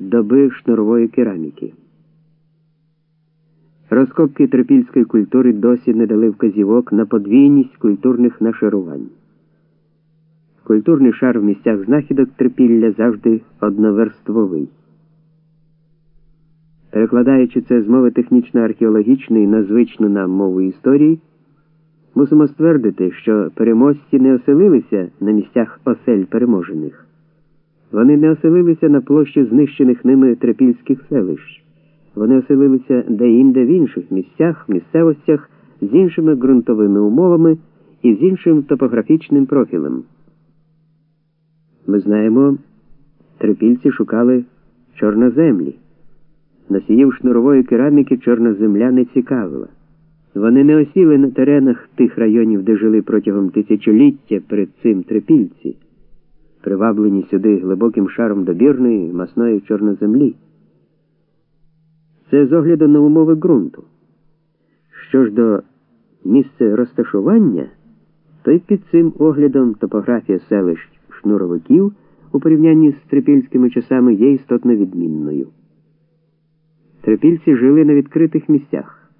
доби шнурової кераміки. Розкопки трипільської культури досі не дали вказівок на подвійність культурних нашарувань. Культурний шар в місцях знахідок трипілля завжди одноверствовий. Перекладаючи це з мови технічно-археологічної на звичну нам мову історії, мусимо ствердити, що переможці не оселилися на місцях осель переможених. Вони не оселилися на площі знищених ними трипільських селищ. Вони оселилися де-інде в інших місцях, місцевостях з іншими ґрунтовими умовами і з іншим топографічним профілем. Ми знаємо, трипільці шукали чорноземлі. Носіїв шнурової кераміки чорна земля не цікавила. Вони не осіли на теренах тих районів, де жили протягом тисячоліття перед цим трипільці, приваблені сюди глибоким шаром добірної масної чорноземлі. Це з огляду на умови ґрунту. Що ж до місця розташування, то й під цим оглядом топографія селищ шнуровиків у порівнянні з трипільськими часами є істотно відмінною. Трипільці жили на відкритих місцях.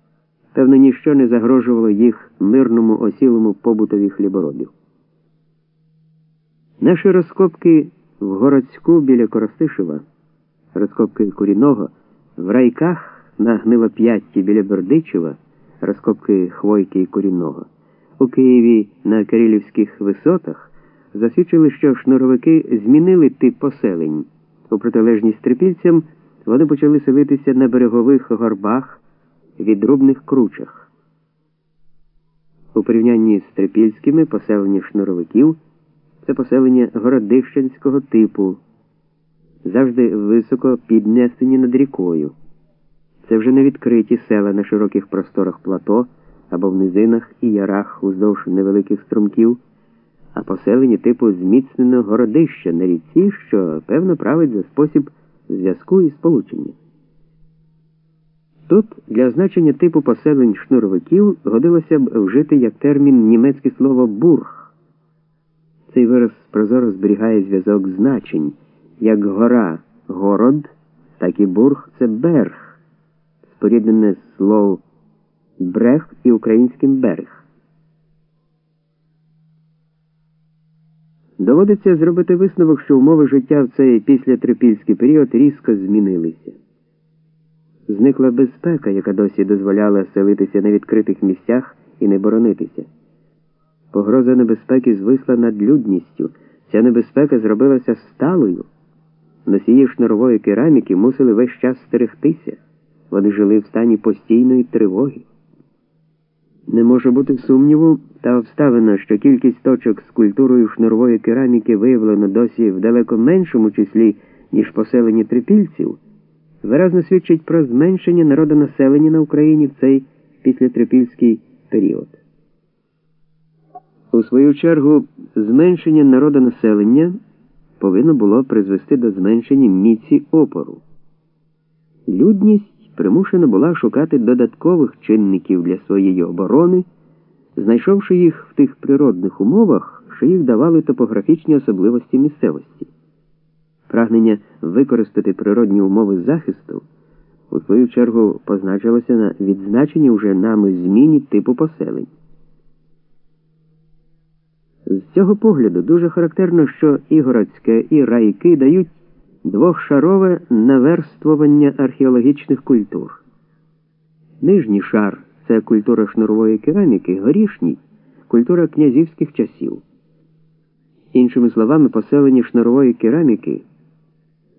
Певно, ніщо не загрожувало їх мирному осілому побутові хліборобів. Наші розкопки в городську біля Коростишева, розкопки Куріного, в райках на Гнилоп'ятті біля Бердичева, розкопки Хвойки і Курінного, у Києві на Кирилівських висотах засвідчили, що шнуровики змінили тип поселень у протилежність трипільцям вони почали селитися на берегових горбах, відрубних кручах. У порівнянні з трипільськими поселення шнуровиків це поселення городищенського типу, завжди високо піднесені над рікою. Це вже не відкриті села на широких просторах плато або в низинах і ярах уздовж невеликих струмків, а поселення типу зміцненого городища на ріці, що певно править за спосіб зв'язку і сполучення. Тут для означення типу поселень шнуровиків годилося б вжити як термін німецьке слово бург. Цей вираз прозоро зберігає зв'язок значень, як гора город, так і бург це берг, споріднене з слов брех і українським берег. Доводиться зробити висновок, що умови життя в цей післятрипільський період різко змінилися. Зникла безпека, яка досі дозволяла селитися на відкритих місцях і не боронитися. Погроза небезпеки звисла над людністю. Ця небезпека зробилася сталою. Носії шнурової кераміки мусили весь час стерегтися. Вони жили в стані постійної тривоги. Не може бути сумніву та обставина, що кількість точок з культурою шнурової кераміки виявлено досі в далеко меншому числі, ніж поселені трипільців, виразно свідчить про зменшення народонаселення на Україні в цей післятрипільський період. У свою чергу, зменшення народонаселення повинно було призвести до зменшення міці опору. Людність примушена була шукати додаткових чинників для своєї оборони, знайшовши їх в тих природних умовах, що їх давали топографічні особливості місцевості. Прагнення використати природні умови захисту у свою чергу позначилося на відзначенні вже нами зміні типу поселень. З цього погляду дуже характерно, що і городське, і райки дають двохшарове наверствування археологічних культур. Нижній шар це культура шнурової кераміки, горішній культура князівських часів. Іншими словами, поселення шнурової кераміки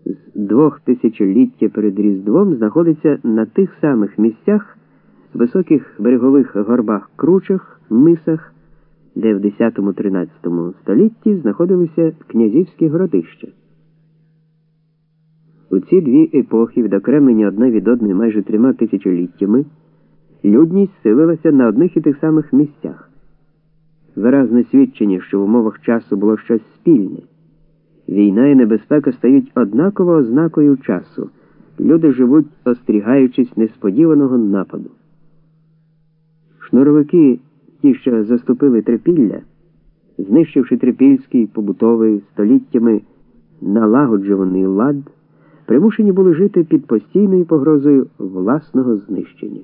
з двох тисячоліття перед Різдвом знаходиться на тих самих місцях, високих берегових горбах кручах, мисах, де в 10-13 столітті знаходилися князівські городища. У ці дві епохи, відокремлені одна від одної майже трьома тисячоліттями, людність селилася на одних і тих самих місцях. Виразне свідчення, що в умовах часу було щось спільне. Війна і небезпека стають однаково ознакою часу. Люди живуть, остерігаючись несподіваного нападу. Шнуровики, ті, що заступили трипілля, знищивши трипільський побутовий століттями налагоджуваний лад примушені були жити під постійною погрозою власного знищення.